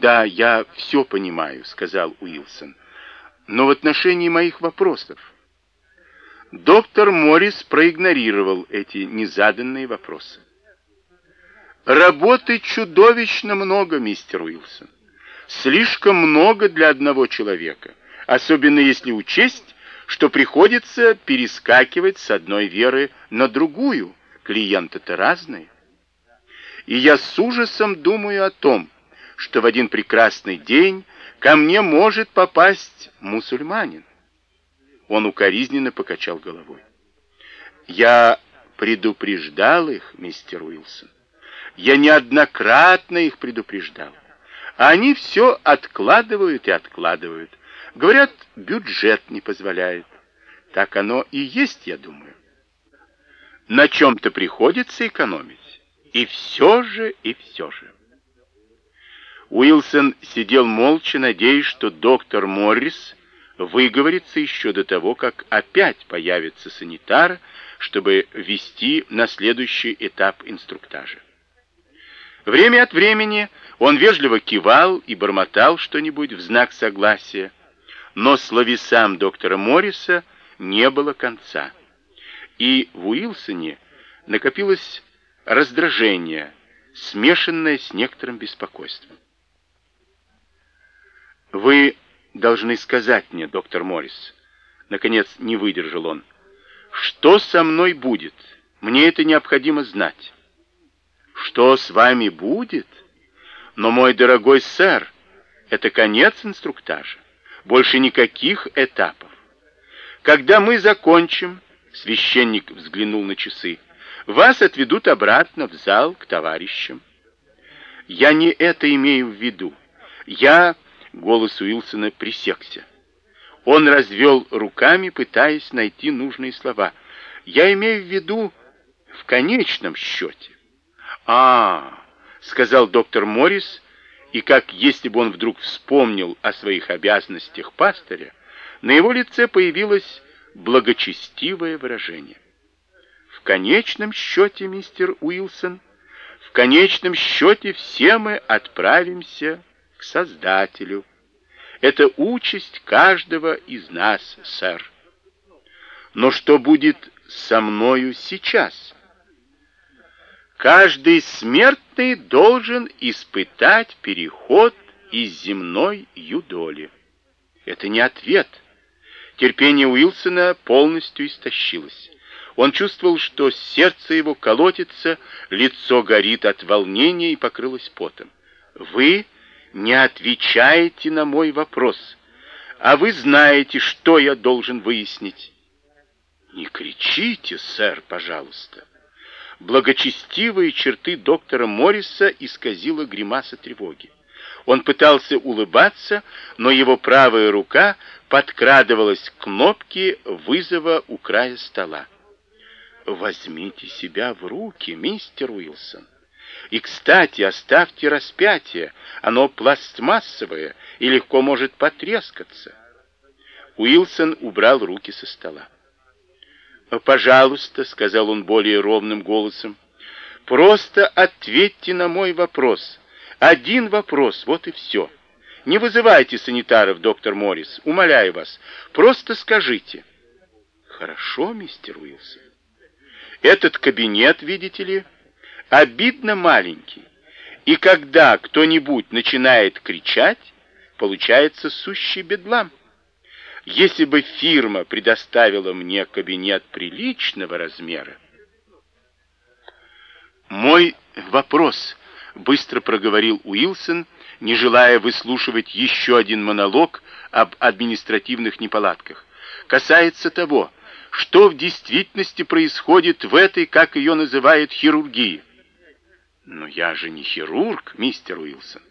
«Да, я все понимаю», — сказал Уилсон. «Но в отношении моих вопросов...» Доктор Моррис проигнорировал эти незаданные вопросы. «Работы чудовищно много, мистер Уилсон. Слишком много для одного человека, особенно если учесть, что приходится перескакивать с одной веры на другую. Клиенты-то разные. И я с ужасом думаю о том, что в один прекрасный день ко мне может попасть мусульманин. Он укоризненно покачал головой. Я предупреждал их, мистер Уилсон. Я неоднократно их предупреждал. Они все откладывают и откладывают. Говорят, бюджет не позволяет. Так оно и есть, я думаю. На чем-то приходится экономить. И все же, и все же. Уилсон сидел молча, надеясь, что доктор Моррис выговорится еще до того, как опять появится санитар, чтобы ввести на следующий этап инструктажа. Время от времени он вежливо кивал и бормотал что-нибудь в знак согласия, но словесам доктора Морриса не было конца. И в Уилсоне накопилось раздражение, смешанное с некоторым беспокойством. «Вы должны сказать мне, доктор Моррис», — наконец не выдержал он, — «что со мной будет? Мне это необходимо знать». «Что с вами будет? Но, мой дорогой сэр, это конец инструктажа. Больше никаких этапов. Когда мы закончим, священник взглянул на часы, вас отведут обратно в зал к товарищам. Я не это имею в виду. Я... Голос Уилсона пресекся. Он развел руками, пытаясь найти нужные слова. Я имею в виду в конечном счете. А, сказал доктор Моррис, и как если бы он вдруг вспомнил о своих обязанностях пастыря, на его лице появилось благочестивое выражение. В конечном счете, мистер Уилсон, в конечном счете все мы отправимся к Создателю. Это участь каждого из нас, сэр. Но что будет со мною сейчас? Каждый смертный должен испытать переход из земной юдоли. Это не ответ. Терпение Уилсона полностью истощилось. Он чувствовал, что сердце его колотится, лицо горит от волнения и покрылось потом. «Вы не отвечаете на мой вопрос, а вы знаете, что я должен выяснить». «Не кричите, сэр, пожалуйста». Благочестивые черты доктора Морриса исказила гримаса тревоги. Он пытался улыбаться, но его правая рука подкрадывалась к кнопке вызова у края стола. «Возьмите себя в руки, мистер Уилсон. И, кстати, оставьте распятие, оно пластмассовое и легко может потрескаться». Уилсон убрал руки со стола. «Пожалуйста», — сказал он более ровным голосом, — «просто ответьте на мой вопрос. Один вопрос, вот и все. Не вызывайте санитаров, доктор Моррис, умоляю вас. Просто скажите». «Хорошо, мистер Уилсон. Этот кабинет, видите ли, обидно маленький. И когда кто-нибудь начинает кричать, получается сущий бедлам». Если бы фирма предоставила мне кабинет приличного размера... Мой вопрос, быстро проговорил Уилсон, не желая выслушивать еще один монолог об административных неполадках, касается того, что в действительности происходит в этой, как ее называют, хирургии. Но я же не хирург, мистер Уилсон.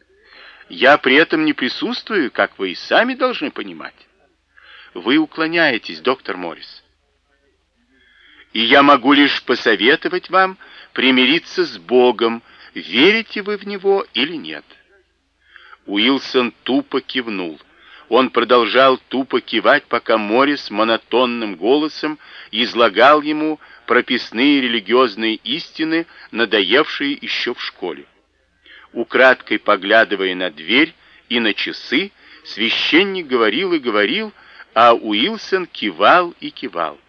Я при этом не присутствую, как вы и сами должны понимать. Вы уклоняетесь, доктор Моррис. И я могу лишь посоветовать вам примириться с Богом, верите вы в Него или нет. Уилсон тупо кивнул. Он продолжал тупо кивать, пока Моррис монотонным голосом излагал ему прописные религиозные истины, надоевшие еще в школе. Украдкой поглядывая на дверь и на часы, священник говорил и говорил, а Уилсон кивал и кивал.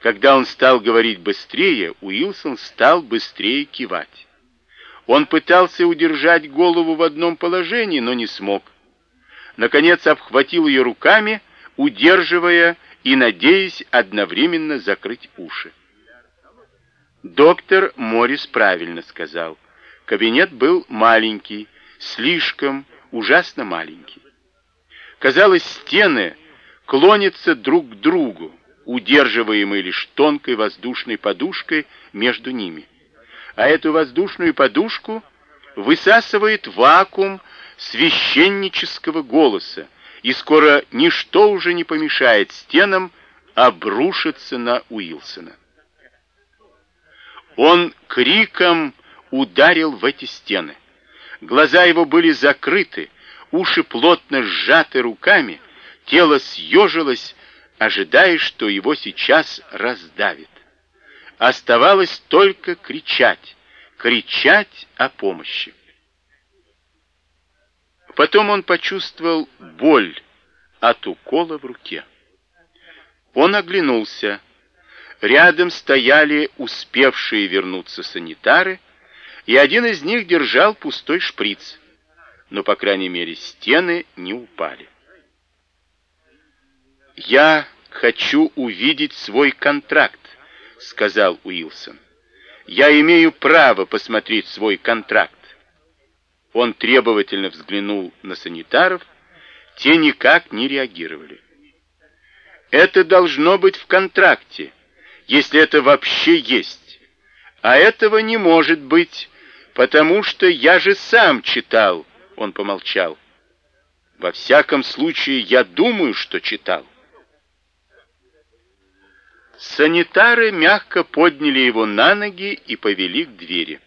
Когда он стал говорить быстрее, Уилсон стал быстрее кивать. Он пытался удержать голову в одном положении, но не смог. Наконец обхватил ее руками, удерживая и надеясь одновременно закрыть уши. Доктор Моррис правильно сказал. Кабинет был маленький, слишком, ужасно маленький. Казалось, стены клонятся друг к другу, удерживаемые лишь тонкой воздушной подушкой между ними. А эту воздушную подушку высасывает вакуум священнического голоса, и скоро ничто уже не помешает стенам обрушиться на Уилсона. Он криком ударил в эти стены. Глаза его были закрыты, уши плотно сжаты руками, тело съежилось, ожидая, что его сейчас раздавит. Оставалось только кричать, кричать о помощи. Потом он почувствовал боль от укола в руке. Он оглянулся. Рядом стояли успевшие вернуться санитары, и один из них держал пустой шприц. Но, по крайней мере, стены не упали. «Я хочу увидеть свой контракт», — сказал Уилсон. «Я имею право посмотреть свой контракт». Он требовательно взглянул на санитаров, те никак не реагировали. «Это должно быть в контракте», если это вообще есть. А этого не может быть, потому что я же сам читал, он помолчал. Во всяком случае, я думаю, что читал. Санитары мягко подняли его на ноги и повели к двери.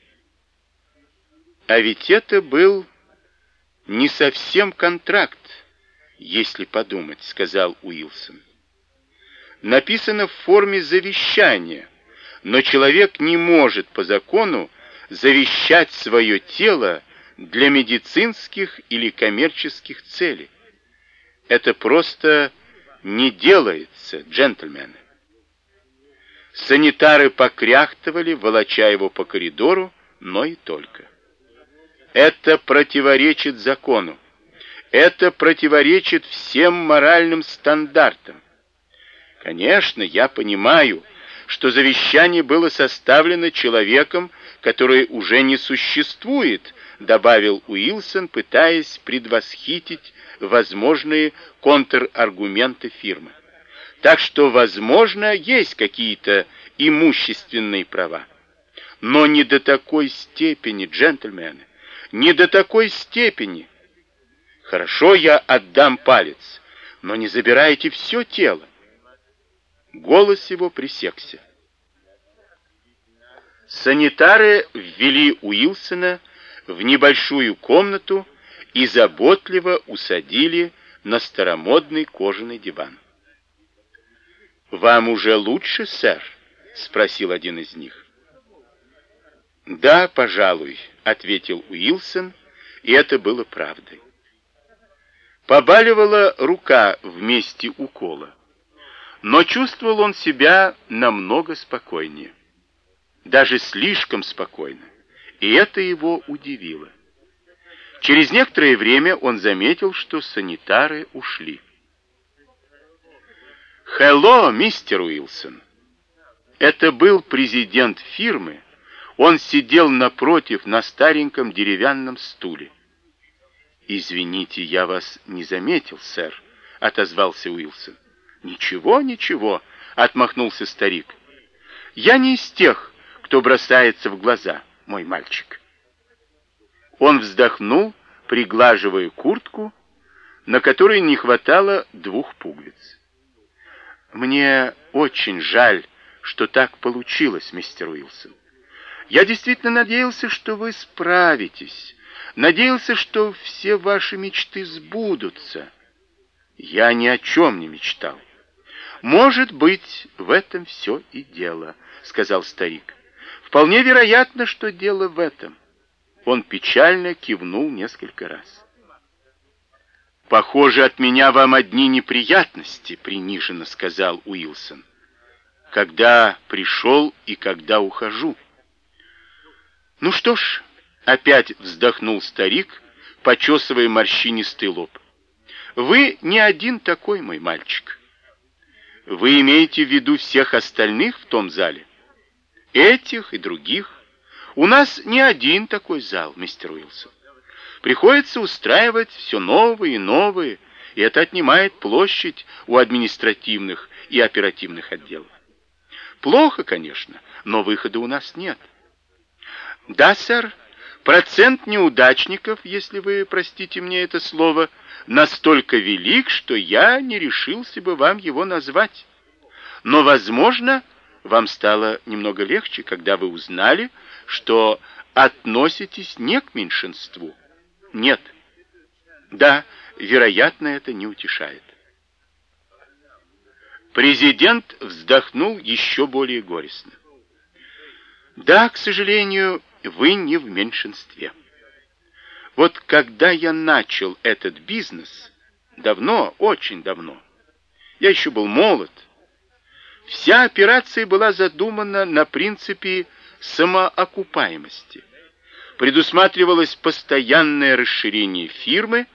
А ведь это был не совсем контракт, если подумать, сказал Уилсон написано в форме завещания, но человек не может по закону завещать свое тело для медицинских или коммерческих целей. Это просто не делается, джентльмены. Санитары покряхтывали, волоча его по коридору, но и только. Это противоречит закону. Это противоречит всем моральным стандартам. Конечно, я понимаю, что завещание было составлено человеком, который уже не существует, добавил Уилсон, пытаясь предвосхитить возможные контраргументы фирмы. Так что, возможно, есть какие-то имущественные права. Но не до такой степени, джентльмены, не до такой степени. Хорошо, я отдам палец, но не забирайте все тело. Голос его пресекся. Санитары ввели Уилсона в небольшую комнату и заботливо усадили на старомодный кожаный диван. «Вам уже лучше, сэр?» — спросил один из них. «Да, пожалуй», — ответил Уилсон, и это было правдой. Побаливала рука в месте укола. Но чувствовал он себя намного спокойнее. Даже слишком спокойно. И это его удивило. Через некоторое время он заметил, что санитары ушли. «Хелло, мистер Уилсон!» Это был президент фирмы. Он сидел напротив на стареньком деревянном стуле. «Извините, я вас не заметил, сэр», — отозвался Уилсон. «Ничего, ничего», — отмахнулся старик. «Я не из тех, кто бросается в глаза, мой мальчик». Он вздохнул, приглаживая куртку, на которой не хватало двух пуговиц. «Мне очень жаль, что так получилось, мистер Уилсон. Я действительно надеялся, что вы справитесь, надеялся, что все ваши мечты сбудутся. Я ни о чем не мечтал. «Может быть, в этом все и дело», — сказал старик. «Вполне вероятно, что дело в этом. Он печально кивнул несколько раз. «Похоже, от меня вам одни неприятности», — приниженно сказал Уилсон. «Когда пришел и когда ухожу». «Ну что ж», — опять вздохнул старик, почесывая морщинистый лоб. «Вы не один такой, мой мальчик. Вы имеете в виду всех остальных в том зале? Этих и других?» У нас не один такой зал, мистер Уилсон. Приходится устраивать все новые и новые, и это отнимает площадь у административных и оперативных отделов. Плохо, конечно, но выхода у нас нет. Да, сэр, процент неудачников, если вы простите мне это слово, настолько велик, что я не решился бы вам его назвать. Но, возможно, вам стало немного легче, когда вы узнали, что относитесь не к меньшинству. Нет. Да, вероятно, это не утешает. Президент вздохнул еще более горестно. Да, к сожалению, вы не в меньшинстве. Вот когда я начал этот бизнес, давно, очень давно, я еще был молод, Вся операция была задумана на принципе самоокупаемости. Предусматривалось постоянное расширение фирмы,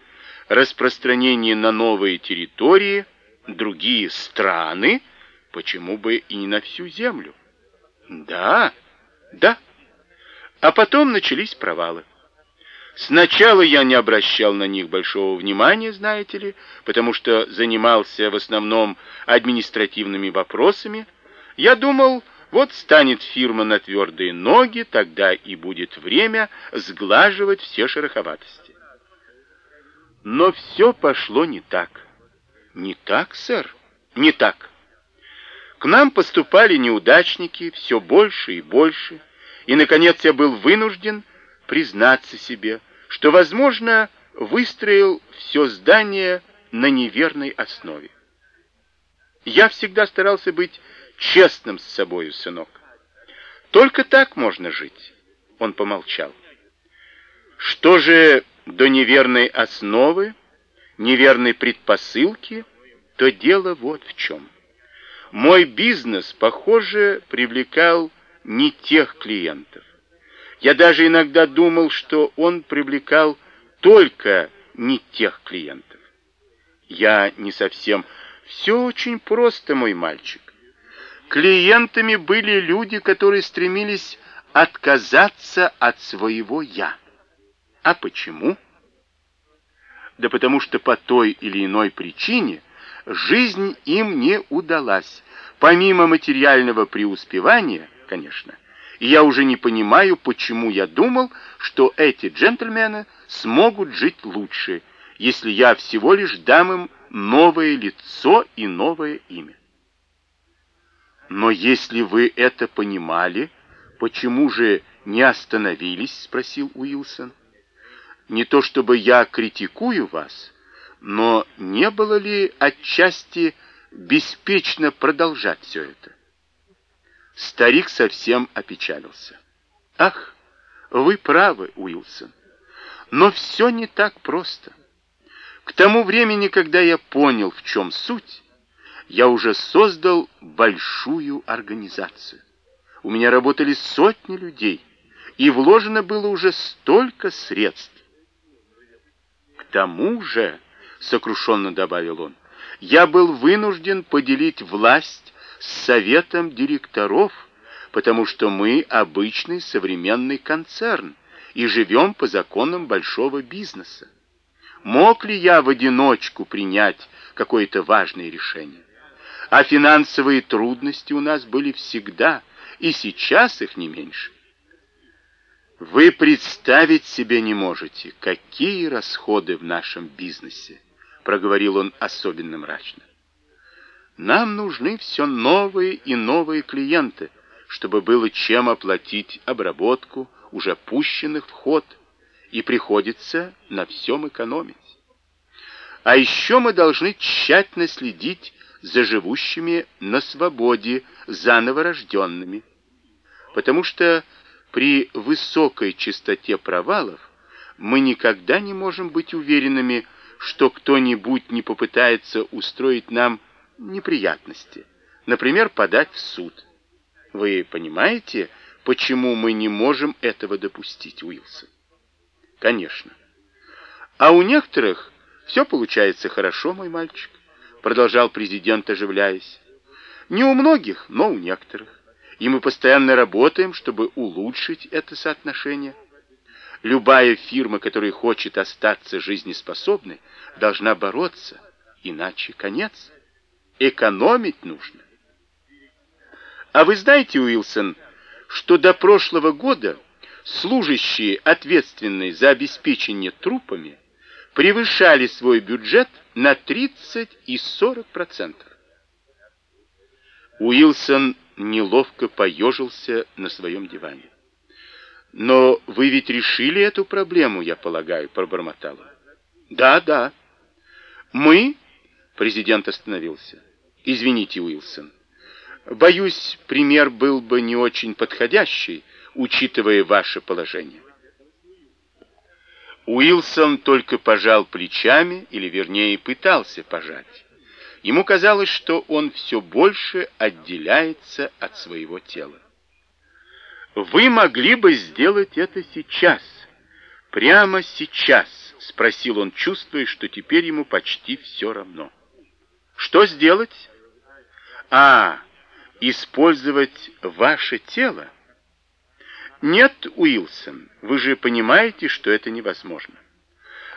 распространение на новые территории, другие страны, почему бы и не на всю землю. Да, да. А потом начались провалы. Сначала я не обращал на них большого внимания, знаете ли, потому что занимался в основном административными вопросами. Я думал, вот станет фирма на твердые ноги, тогда и будет время сглаживать все шероховатости. Но все пошло не так. Не так, сэр, не так. К нам поступали неудачники все больше и больше, и, наконец, я был вынужден признаться себе, что, возможно, выстроил все здание на неверной основе. Я всегда старался быть честным с собою, сынок. Только так можно жить. Он помолчал. Что же до неверной основы, неверной предпосылки, то дело вот в чем. Мой бизнес, похоже, привлекал не тех клиентов. Я даже иногда думал, что он привлекал только не тех клиентов. Я не совсем... Все очень просто, мой мальчик. Клиентами были люди, которые стремились отказаться от своего «я». А почему? Да потому что по той или иной причине жизнь им не удалась. Помимо материального преуспевания, конечно, и я уже не понимаю, почему я думал, что эти джентльмены смогут жить лучше, если я всего лишь дам им новое лицо и новое имя. Но если вы это понимали, почему же не остановились, спросил Уилсон. Не то чтобы я критикую вас, но не было ли отчасти беспечно продолжать все это? Старик совсем опечалился. Ах, вы правы, Уилсон. Но все не так просто. К тому времени, когда я понял, в чем суть, я уже создал большую организацию. У меня работали сотни людей, и вложено было уже столько средств. К тому же, сокрушенно добавил он, я был вынужден поделить власть с советом директоров, потому что мы обычный современный концерн и живем по законам большого бизнеса. Мог ли я в одиночку принять какое-то важное решение? А финансовые трудности у нас были всегда, и сейчас их не меньше. Вы представить себе не можете, какие расходы в нашем бизнесе, проговорил он особенно мрачно. Нам нужны все новые и новые клиенты, чтобы было чем оплатить обработку уже пущенных в ход, и приходится на всем экономить. А еще мы должны тщательно следить за живущими на свободе, заново рожденными, потому что при высокой частоте провалов мы никогда не можем быть уверенными, что кто-нибудь не попытается устроить нам неприятности, например, подать в суд. Вы понимаете, почему мы не можем этого допустить, Уилсон? Конечно. А у некоторых все получается хорошо, мой мальчик, продолжал президент, оживляясь. Не у многих, но у некоторых. И мы постоянно работаем, чтобы улучшить это соотношение. Любая фирма, которая хочет остаться жизнеспособной, должна бороться, иначе конец. Экономить нужно. А вы знаете, Уилсон, что до прошлого года служащие, ответственные за обеспечение трупами, превышали свой бюджет на 30 и 40%. Уилсон неловко поежился на своем диване. «Но вы ведь решили эту проблему, я полагаю», — пробормотал он. «Да, да. Мы...» — президент остановился. «Извините, Уилсон. Боюсь, пример был бы не очень подходящий, учитывая ваше положение». Уилсон только пожал плечами, или вернее пытался пожать. Ему казалось, что он все больше отделяется от своего тела. «Вы могли бы сделать это сейчас, прямо сейчас», — спросил он, чувствуя, что теперь ему почти все равно. «Что сделать?» «А, использовать ваше тело?» «Нет, Уилсон, вы же понимаете, что это невозможно.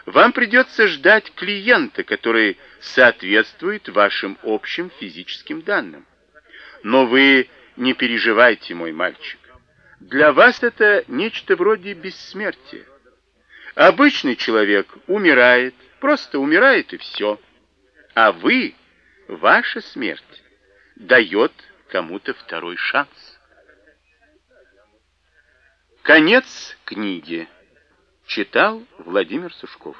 Вам придется ждать клиента, который соответствует вашим общим физическим данным. Но вы не переживайте, мой мальчик. Для вас это нечто вроде бессмертия. Обычный человек умирает, просто умирает и все. А вы, ваша смерть, дает кому-то второй шанс. Конец книги. Читал Владимир Сушков.